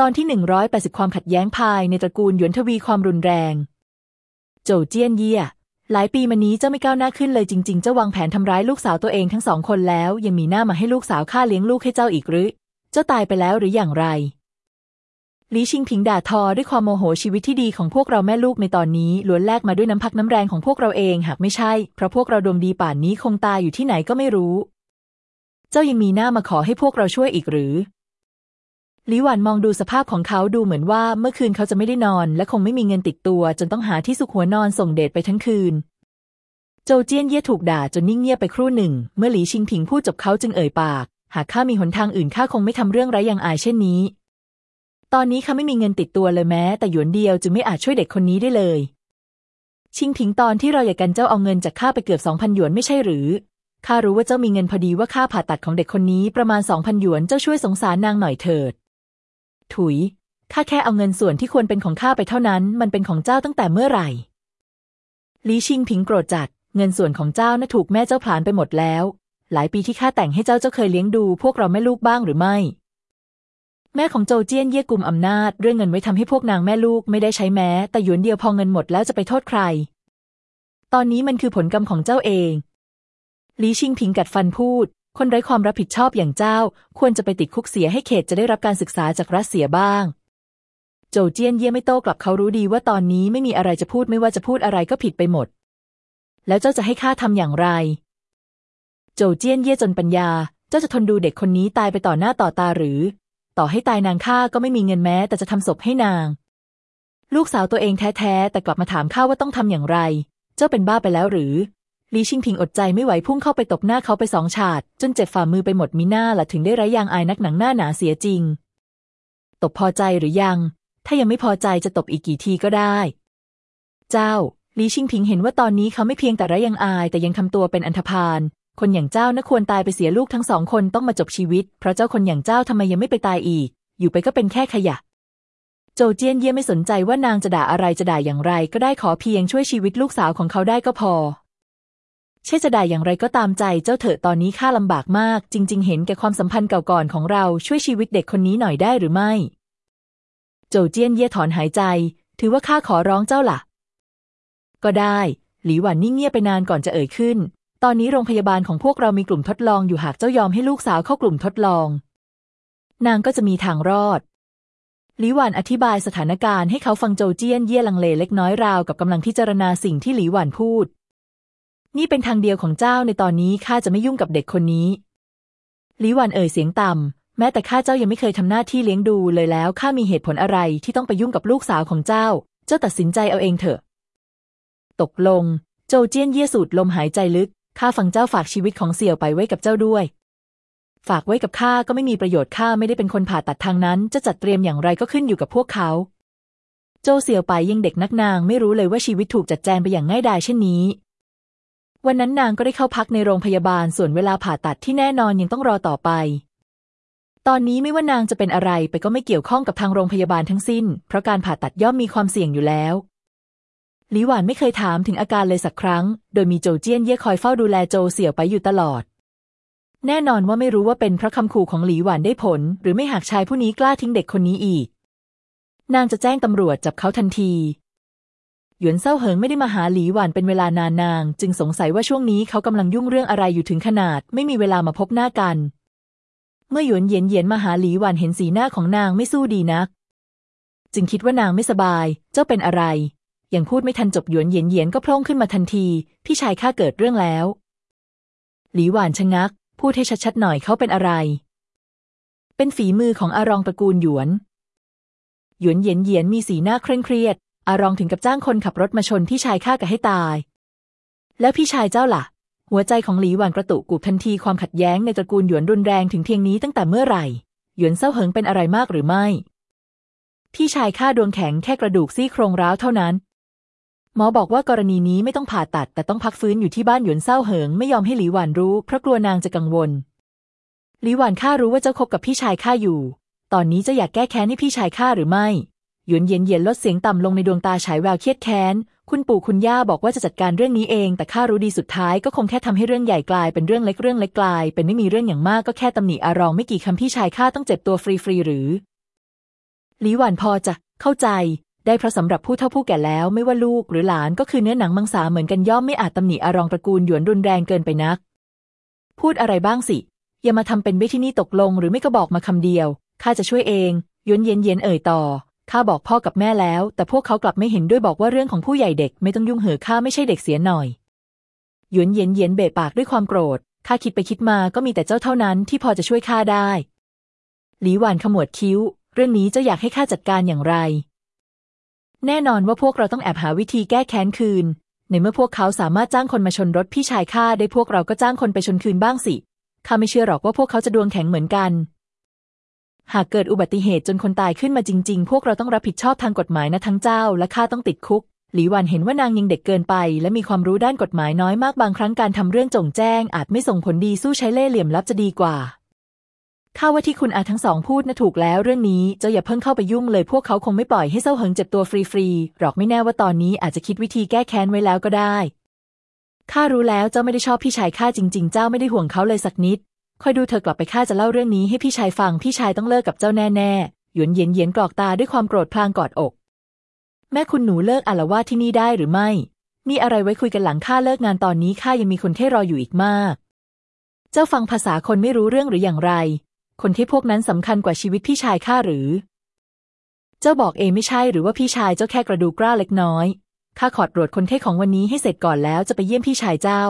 ตอนที่ 180 ความขัดแย้งภายในตระกูลหยวนทวีความรุนแรง โจเจี้ยนเยี่ย หลายปีมานี้เจ้าไม่ก้าวหน้าขึ้นเลยจริง ๆ เจ้าวางแผนทำร้ายลูกสาวตัวเองทั้งสองคนแล้ว ยังมีหน้ามาให้ลูกสาวฆ่าเลี้ยงลูกให้เจ้าอีกหรือ เจ้าตายไปแล้วหรืออย่างไรลีชิงผิงด่าทอด้วยความโมโหชีวิตที่ดีของพวกเราแม่ลูกในตอนนี้ล้วนแลกมาด้วยน้ำพักน้ำแรงของพวกเราเองหากไม่ใช่ เพราะพวกเราดวงดีป่านนี้คงตายอยู่ที่ไหนก็ไม่รู้ เจ้ายังมีหน้ามาขอให้พวกเราช่วยอีกหรือ ลิหวันมองดูสภาพของเขาดูเหมือนว่าเมื่อคืนเขาจะไม่ได้นอน และคงไม่มีเงินติดตัว จนต้องหาที่สุขหัวนอนส่งเดชไปทั้งคืน โจเจี้ยนเย่ถูกด่าจนนิ่งเงียบไปครู่หนึ่ง เมื่อหลีชิงผิงพูดจบเขาจึงเอ่ยปาก หากข้ามีหนทางอื่นข้าคงไม่ทำเรื่องไร้ยางอายเช่นนี้ ตอนนี้ข้าไม่มีเงินติดตัวเลยแม้ แต่หยวนเดียวจึงไม่อาจช่วยเด็กคนนี้ได้เลย ชิงผิงตอนที่เราอยากกันเจ้าเอาเงินจากข้าไปเกือบสองพันหยวนไม่ใช่หรือข้ารู้ว่าเจ้ามีเงินพอดีว่าค่าผ่าตัดของเด็กคนนี้ประมาณสองพันหยวนเจ้าช่วยสงสารนางหน่อยเถิด ถุย ข้าแค่เอาเงินส่วนที่ควรเป็นของข้าไปเท่านั้น มันเป็นของเจ้าตั้งแต่เมื่อไหร่ลีชิงผิงโกรธจัด เงินส่วนของเจ้าน่ะถูกแม่เจ้าผลานไปหมดแล้ว หลายปีที่ข้าแต่งให้เจ้าเจ้าเคยเลี้ยงดู พวกเราแม่ลูกบ้างหรือไม่ แม่ของโจเจี้ยนเย่กุมอำนาจ เรื่องเงินไว้ทำให้พวกนางแม่ลูกไม่ได้ใช้แม้ แต่หยวนเดียวพอเงินหมดแล้วจะไปโทษใคร ตอนนี้มันคือผลกรรมของเจ้าเองลีชิงผิงกัดฟันพูด คนไร้ความรับผิดชอบอย่างเจ้า ควรจะไปติดคุกเสียให้เขตจะได้รับการศึกษาจากรัสเซียบ้าง โจเจี้ยนเย่ไม่โต้กลับเขารู้ดีว่าตอนนี้ไม่มีอะไรจะพูดไม่ว่าจะพูดอะไรก็ผิดไปหมด แล้วเจ้าจะให้ข้าทำอย่างไร โจเจี้ยนเย่จนปัญญา เจ้าจะทนดูเด็กคนนี้ตายไปต่อหน้าต่อตาหรือ ต่อให้ตายนางข้าก็ไม่มีเงินแม้ แต่จะทำศพให้นาง ลูกสาวตัวเองแท้ๆแต่กลับมาถามข้าว่าต้องทำอย่างไร เจ้าเป็นบ้าไปแล้วหรือ ลีชิงพิงอดใจไม่ไหวพุ่งเข้าไปตบหน้าเขาไปสองฉาด จนเจ็บฝ่ามือไปหมดมีหน้าละถึงได้ไร้ยางอายนักหนังหน้าหนาเสียจริง ตบพอใจหรือยัง ถ้ายังไม่พอใจจะตบอีกกี่ทีก็ได้ เจ้าลีชิงพิงเห็นว่าตอนนี้เขาไม่เพียงแต่ไร้ยางอาย แต่ยังทำตัวเป็นอันธพาลคนอย่างเจ้าน่าควรตายไปเสียลูกทั้งสองคนต้องมาจบชีวิต เพราะเจ้าคนอย่างเจ้าทำไมยังไม่ไปตายอีก อยู่ไปก็เป็นแค่ขยะ โจเจียนเย่ไม่สนใจว่านางจะด่าอะไรจะด่าอย่างไร ก็ได้ขอเพียงช่วยชีวิตลูกสาวของเขาได้ก็พอ เช่จะได้อย่างไรก็ตามใจเจ้าเถอะตอนนี้ข้าลำบากมาก จริง ๆ เห็นแก่ความสัมพันธ์เก่าก่อนของเราช่วยชีวิตเด็กคนนี้หน่อยได้หรือไม่ โจเจี้ยนเย่ถอนหายใจ ถือว่าข้าขอร้องเจ้าละ่ะ ก็ได้ หลีหวันนิ่งเงียบไปนานก่อนจะเอ่ยขึ้น ตอนนี้โรงพยาบาลของพวกเรามีกลุ่มทดลองอยู่หากเจ้ายอมให้ลูกสาวเข้ากลุ่มทดลอง นางก็จะมีทางรอดหลีหวันอธิบายสถานการณ์ให้เขาฟังโจเจี้ยนเย่ลังเลเล็กน้อยราวกับกำลังพิจารณาสิ่งที่หลีหวันพูด นี่เป็นทางเดียวของเจ้าในตอนนี้ข้าจะไม่ยุ่งกับเด็กคนนี้ลิวันเอ่ยเสียงต่ำแม้แต่ข้าเจ้ายังไม่เคยทำหน้าที่เลี้ยงดูเลยแล้วข้ามีเหตุผลอะไรที่ต้องไปยุ่งกับลูกสาวของเจ้า เจ้าตัดสินใจเอาเองเถอะ ตกลง โจเจี้ยนเยี่ยสูดลมหายใจลึกข้าฟังเจ้าฝากชีวิตของเสี่ยวไปไว้กับเจ้าด้วย ฝากไว้กับข้าก็ไม่มีประโยชน์ข้าไม่ได้เป็นคนผ่าตัดทางนั้น จะจัดเตรียมอย่างไรก็ขึ้นอยู่กับพวกเขา โจเสี่ยวไปยังเด็กนักนางไม่รู้เลยว่าชีวิตถูกจัดแจงไปอย่างง่ายดายเช่นนี้ วันนั้นนางก็ได้เข้าพักในโรงพยาบาลส่วนเวลาผ่าตัดที่แน่นอนยังต้องรอต่อไป ตอนนี้ไม่ว่านางจะเป็นอะไรไปก็ไม่เกี่ยวข้องกับทางโรงพยาบาลทั้งสิ้น เพราะการผ่าตัดย่อมมีความเสี่ยงอยู่แล้วหลีหวานไม่เคยถามถึงอาการเลยสักครั้ง โดยมีโจเจี้ยนเย่คอยเฝ้าดูแลโจเสี่ยวไปอยู่ตลอด แน่นอนว่าไม่รู้ว่าเป็นเพราะคำขู่ของหลีหวานได้ผล หรือไม่หากชายผู้นี้กล้าทิ้งเด็กคนนี้อีก นางจะแจ้งตำรวจจับเขาทันที หยวนเซาเหิงไม่ได้มาหาหลีหวานเป็นเวลานานนาง จึงสงสัยว่าช่วงนี้เขากำลังยุ่งเรื่องอะไรอยู่ถึงขนาด ไม่มีเวลามาพบหน้ากัน เมื่อหยวนเย็นเย็นมาหาหลีหวานเห็นสีหน้าของนางไม่สู้ดีนัก จึงคิดว่านางไม่สบาย เจ้าเป็นอะไร ยังพูดไม่ทันจบหยวนเย็นเย็นก็พร่งขึ้นมาทันที พี่ชายข้าเกิดเรื่องแล้ว หลีหวานชะงัก พูดให้ชัดๆหน่อยเขาเป็นอะไร เป็นฝีมือของอารองตระกูลหยวน หยวนเย็นเย็นมีสีหน้าเคร่งเครียด อารองถึงกับจ้างคนขับรถมาชนพี่ชายข้ากับให้ตาย แล้วพี่ชายเจ้าล่ะ หัวใจของหลีหวานกระตุกกูบทันทีความขัดแย้งในตระกูลหยวนรุนแรงถึงเพียงนี้ตั้งแต่เมื่อไหร่ หยวนเศร้าเหิงเป็นอะไรมากหรือไม่ พี่ชายข้าดวงแข็งแค่กระดูกซี่โครงร้าวเท่านั้น หมอบอกว่ากรณีนี้ไม่ต้องผ่าตัดแต่ต้องพักฟื้นอยู่ที่บ้านหยวนเศร้าเหิงไม่ยอมให้หลีหวานรู้เพราะกลัวนางจะกังวล หลีหวานข้ารู้ว่าเจ้าคบกับพี่ชายข้าอยู่ ตอนนี้จะอยากแก้แค้นให้พี่ชายข้าหรือไม่ หยวนเย็นเย็นลดเสียงต่ำลงในดวงตาฉายแววเครียดแค้น คุณปู่คุณย่าบอกว่าจะจัดการเรื่องนี้เอง แต่ข้ารู้ดีสุดท้ายก็คงแค่ทำให้เรื่องใหญ่กลายเป็นเรื่องเล็กเรื่องเล็กกลาย เป็นไม่มีเรื่องอย่างมากก็แค่ตำหนิอารองไม่กี่คำพี่ชายข้าต้องเจ็บตัวฟรีๆหรือหลีหวานพอจะเข้าใจ ได้เพราะสำหรับผู้เฒ่าผู้แก่แล้วไม่ว่าลูกหรือหลานก็คือเนื้อหนังมังสาเหมือนกันย่อมไม่อาจตำหนิอารองตระกูลหยวนรุนแรงเกินไปนัก พูดอะไรบ้างสิ อย่ามาทำเป็นไม่ที่นี่ตกลง หรือไม่ก็บอกมาคำเดียวข้าจะช่วยเองยวนเย็นเย็นเอ่ยต่อ ข้าบอกพ่อกับแม่แล้ว แต่พวกเขากลับไม่เห็นด้วยบอกว่าเรื่องของผู้ใหญ่เด็กไม่ต้องยุ่งเหอข้าไม่ใช่เด็กเสียหน่อยหยวนเย็นเย็นเบะปากด้วยความโกรธข้าคิดไปคิดมาก็มีแต่เจ้าเท่านั้นที่พอจะช่วยข้าได้ หลีหวานขมวดคิ้ว เรื่องนี้เจ้าอยากให้ข้าจัดการอย่างไร แน่นอนว่าพวกเราต้องแอบหาวิธีแก้แค้นคืน ในเมื่อพวกเขาสามารถจ้างคนมาชนรถพี่ชายข้าได้พวกเราก็จ้างคนไปชนคืนบ้างสิข้าไม่เชื่อหรอกว่าพวกเขาจะดวงแข็งเหมือนกัน หากเกิดอุบัติเหตุจนคนตายขึ้นมาจริง ๆ พวกเราต้องรับผิดชอบทางกฎหมายนะทั้งเจ้า และข้าต้องติดคุก หลีหวันเห็นว่านางยังเด็กเกินไป และมีความรู้ด้านกฎหมายน้อยมากบางครั้งการทำเรื่องจงแจ้ง อาจไม่ส่งผลดีสู้ใช้เล่ห์เหลี่ยมลับจะดีกว่าข้าว่าที่คุณอาทั้งสองพูดนะถูกแล้วเรื่องนี้เจ้าอย่าเพิ่งเข้าไปยุ่งเลยพวกเขาคงไม่ปล่อยให้เศร้าเหิงเจ็บตัวฟรีๆหรอกไม่แน่ว่าตอนนี้อาจจะคิดวิธีแก้แค้นไว้แล้วก็ได้ข้ารู้แล้วเจ้าไม่ได้ชอบพี่ชายข้าจริง ๆ เจ้าไม่ได้ห่วงเขาเลยสักนิด คอยดูเธอกลับไปข้าจะเล่าเรื่องนี้ให้พี่ชายฟัง พี่ชายต้องเลิกกับเจ้าแน่ๆหยวนเย็นเย็นกรอกตาด้วยความโกรธพลางกอดอก แม่คุณหนูเลิกอาละวาดที่นี่ได้หรือไม่ มีอะไรไว้คุยกันหลังข้าเลิกงานตอนนี้ข้ายังมีคนเท่รออยู่อีกมาก เจ้าฟังภาษาคนไม่รู้เรื่องหรืออย่างไร คนที่พวกนั้นสำคัญกว่าชีวิตพี่ชายข้าหรือ เจ้าบอกเองไม่ใช่หรือว่าพี่ชายเจ้าแค่กระดูกกล้าเล็กน้อยข้าขอตรวจคนเท่ของวันนี้ให้เสร็จก่อนแล้วจะไปเยี่ยมพี่ชายเจ้า